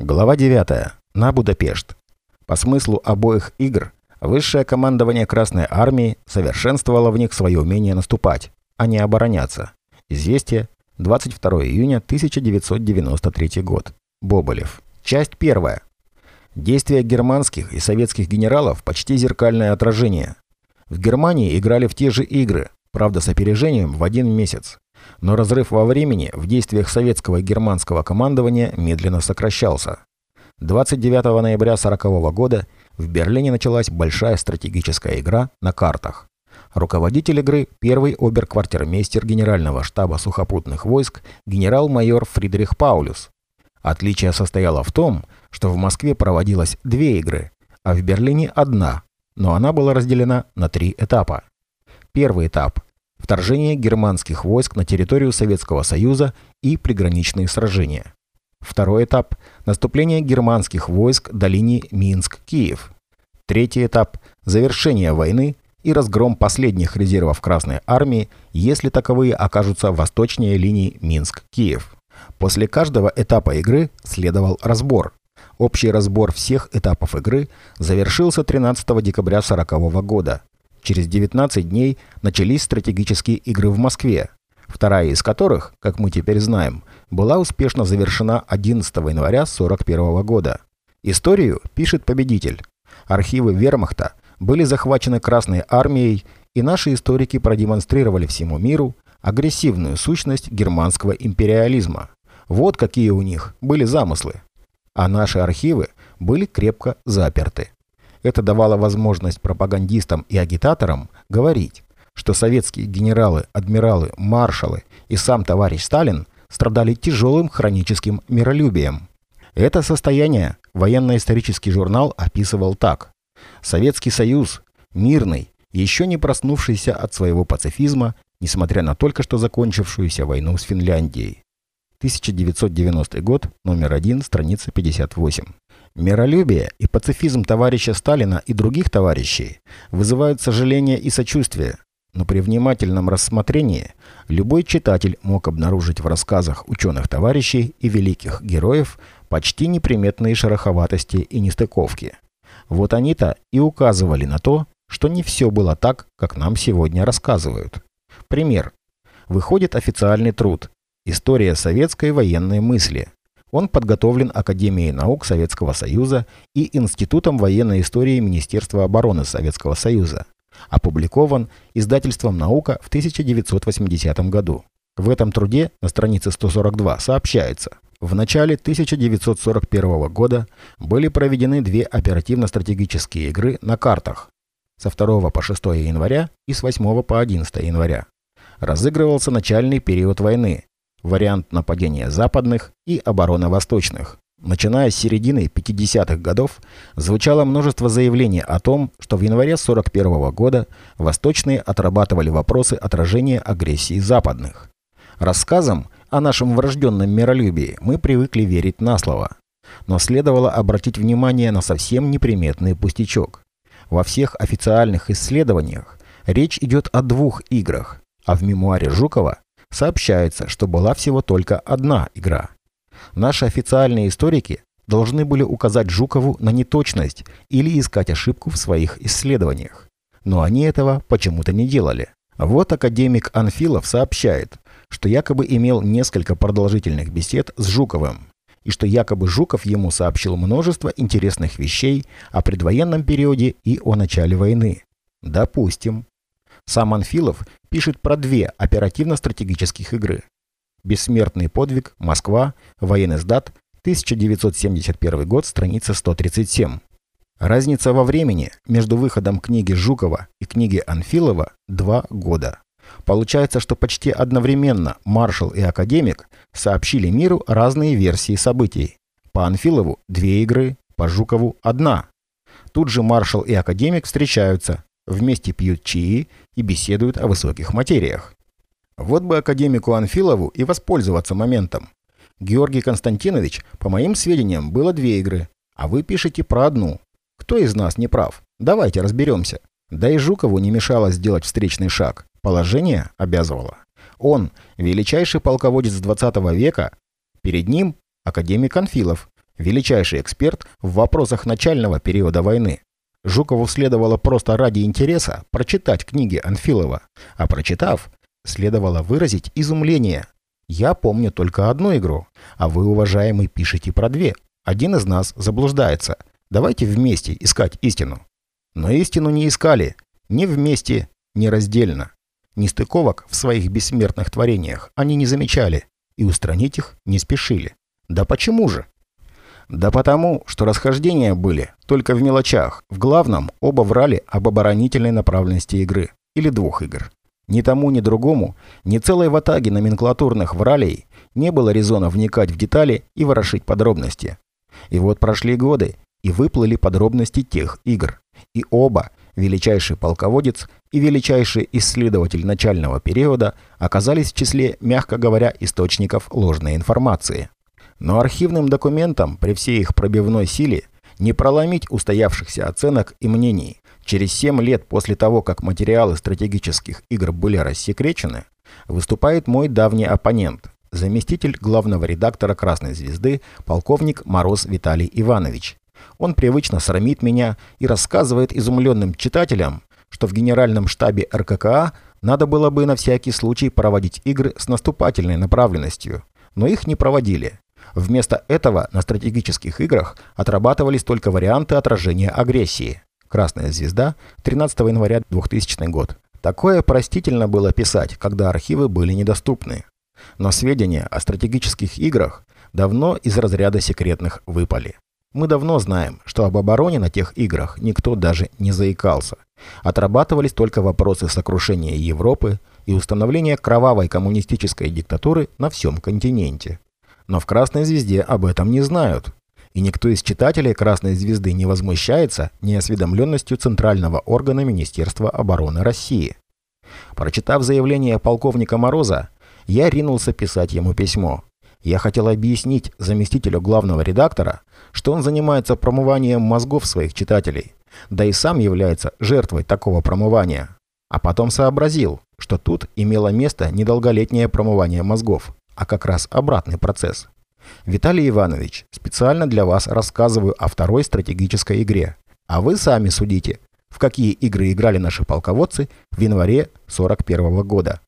Глава 9. На Будапешт. По смыслу обоих игр, высшее командование Красной Армии совершенствовало в них свое умение наступать, а не обороняться. Известие. 22 июня 1993 год. Боболев. Часть первая. Действия германских и советских генералов почти зеркальное отражение. В Германии играли в те же игры, правда с опережением в один месяц. Но разрыв во времени в действиях советского и германского командования медленно сокращался. 29 ноября 1940 года в Берлине началась большая стратегическая игра на картах. Руководитель игры – первый оберквартирмейстер Генерального штаба сухопутных войск генерал-майор Фридрих Паулюс. Отличие состояло в том, что в Москве проводилось две игры, а в Берлине одна, но она была разделена на три этапа. Первый этап вторжение германских войск на территорию Советского Союза и приграничные сражения. Второй этап – наступление германских войск до линии Минск-Киев. Третий этап – завершение войны и разгром последних резервов Красной Армии, если таковые окажутся восточнее линии Минск-Киев. После каждого этапа игры следовал разбор. Общий разбор всех этапов игры завершился 13 декабря 1940 года – Через 19 дней начались стратегические игры в Москве, вторая из которых, как мы теперь знаем, была успешно завершена 11 января 1941 года. Историю пишет победитель. Архивы вермахта были захвачены Красной армией, и наши историки продемонстрировали всему миру агрессивную сущность германского империализма. Вот какие у них были замыслы. А наши архивы были крепко заперты. Это давало возможность пропагандистам и агитаторам говорить, что советские генералы, адмиралы, маршалы и сам товарищ Сталин страдали тяжелым хроническим миролюбием. Это состояние военно-исторический журнал описывал так. Советский Союз, мирный, еще не проснувшийся от своего пацифизма, несмотря на только что закончившуюся войну с Финляндией. 1990 год, номер 1, страница 58. Миролюбие и пацифизм товарища Сталина и других товарищей вызывают сожаление и сочувствие, но при внимательном рассмотрении любой читатель мог обнаружить в рассказах ученых-товарищей и великих героев почти неприметные шероховатости и нестыковки. Вот они-то и указывали на то, что не все было так, как нам сегодня рассказывают. Пример. Выходит официальный труд «История советской военной мысли», он подготовлен Академией наук Советского Союза и Институтом военной истории Министерства обороны Советского Союза. Опубликован издательством «Наука» в 1980 году. В этом труде на странице 142 сообщается, в начале 1941 года были проведены две оперативно-стратегические игры на картах со 2 по 6 января и с 8 по 11 января. Разыгрывался начальный период войны, вариант нападения западных и обороны восточных. Начиная с середины 50-х годов звучало множество заявлений о том, что в январе 41 года восточные отрабатывали вопросы отражения агрессии западных. Рассказам о нашем врожденном миролюбии мы привыкли верить на слово. Но следовало обратить внимание на совсем неприметный пустячок. Во всех официальных исследованиях речь идет о двух играх, а в мемуаре Жукова сообщается, что была всего только одна игра. Наши официальные историки должны были указать Жукову на неточность или искать ошибку в своих исследованиях. Но они этого почему-то не делали. Вот академик Анфилов сообщает, что якобы имел несколько продолжительных бесед с Жуковым, и что якобы Жуков ему сообщил множество интересных вещей о предвоенном периоде и о начале войны. Допустим. Сам Анфилов пишет про две оперативно-стратегических игры. «Бессмертный подвиг», «Москва», «Военный сдат», 1971 год, страница 137. Разница во времени между выходом книги Жукова и книги Анфилова – два года. Получается, что почти одновременно маршал и академик сообщили миру разные версии событий. По Анфилову – две игры, по Жукову – одна. Тут же маршал и академик встречаются, вместе пьют чаи и беседуют о высоких материях. Вот бы академику Анфилову и воспользоваться моментом. Георгий Константинович, по моим сведениям, было две игры, а вы пишете про одну. Кто из нас не прав? Давайте разберемся. Да и Жукову не мешало сделать встречный шаг. Положение обязывало. Он – величайший полководец 20 века. Перед ним – академик Анфилов, величайший эксперт в вопросах начального периода войны. Жукову следовало просто ради интереса прочитать книги Анфилова, а прочитав, следовало выразить изумление. Я помню только одну игру, а вы, уважаемый, пишете про две. Один из нас заблуждается. Давайте вместе искать истину. Но истину не искали. Ни вместе, ни раздельно. Нестыковок в своих бессмертных творениях они не замечали и устранить их не спешили. Да почему же? Да потому, что расхождения были только в мелочах. В главном оба врали об оборонительной направленности игры. Или двух игр. Ни тому, ни другому, ни целой ватаги номенклатурных вралей не было резона вникать в детали и ворошить подробности. И вот прошли годы, и выплыли подробности тех игр. И оба, величайший полководец и величайший исследователь начального периода, оказались в числе, мягко говоря, источников ложной информации. Но архивным документам при всей их пробивной силе не проломить устоявшихся оценок и мнений. Через 7 лет после того, как материалы стратегических игр были рассекречены, выступает мой давний оппонент, заместитель главного редактора «Красной звезды» полковник Мороз Виталий Иванович. Он привычно срамит меня и рассказывает изумленным читателям, что в генеральном штабе РККА надо было бы на всякий случай проводить игры с наступательной направленностью, но их не проводили. Вместо этого на стратегических играх отрабатывались только варианты отражения агрессии. «Красная звезда», 13 января 2000 год. Такое простительно было писать, когда архивы были недоступны. Но сведения о стратегических играх давно из разряда секретных выпали. Мы давно знаем, что об обороне на тех играх никто даже не заикался. Отрабатывались только вопросы сокрушения Европы и установления кровавой коммунистической диктатуры на всем континенте. Но в «Красной звезде» об этом не знают. И никто из читателей «Красной звезды» не возмущается неосведомленностью Центрального органа Министерства обороны России. Прочитав заявление полковника Мороза, я ринулся писать ему письмо. Я хотел объяснить заместителю главного редактора, что он занимается промыванием мозгов своих читателей, да и сам является жертвой такого промывания. А потом сообразил, что тут имело место недолголетнее промывание мозгов, а как раз обратный процесс. Виталий Иванович, специально для вас рассказываю о второй стратегической игре. А вы сами судите, в какие игры играли наши полководцы в январе 41 года.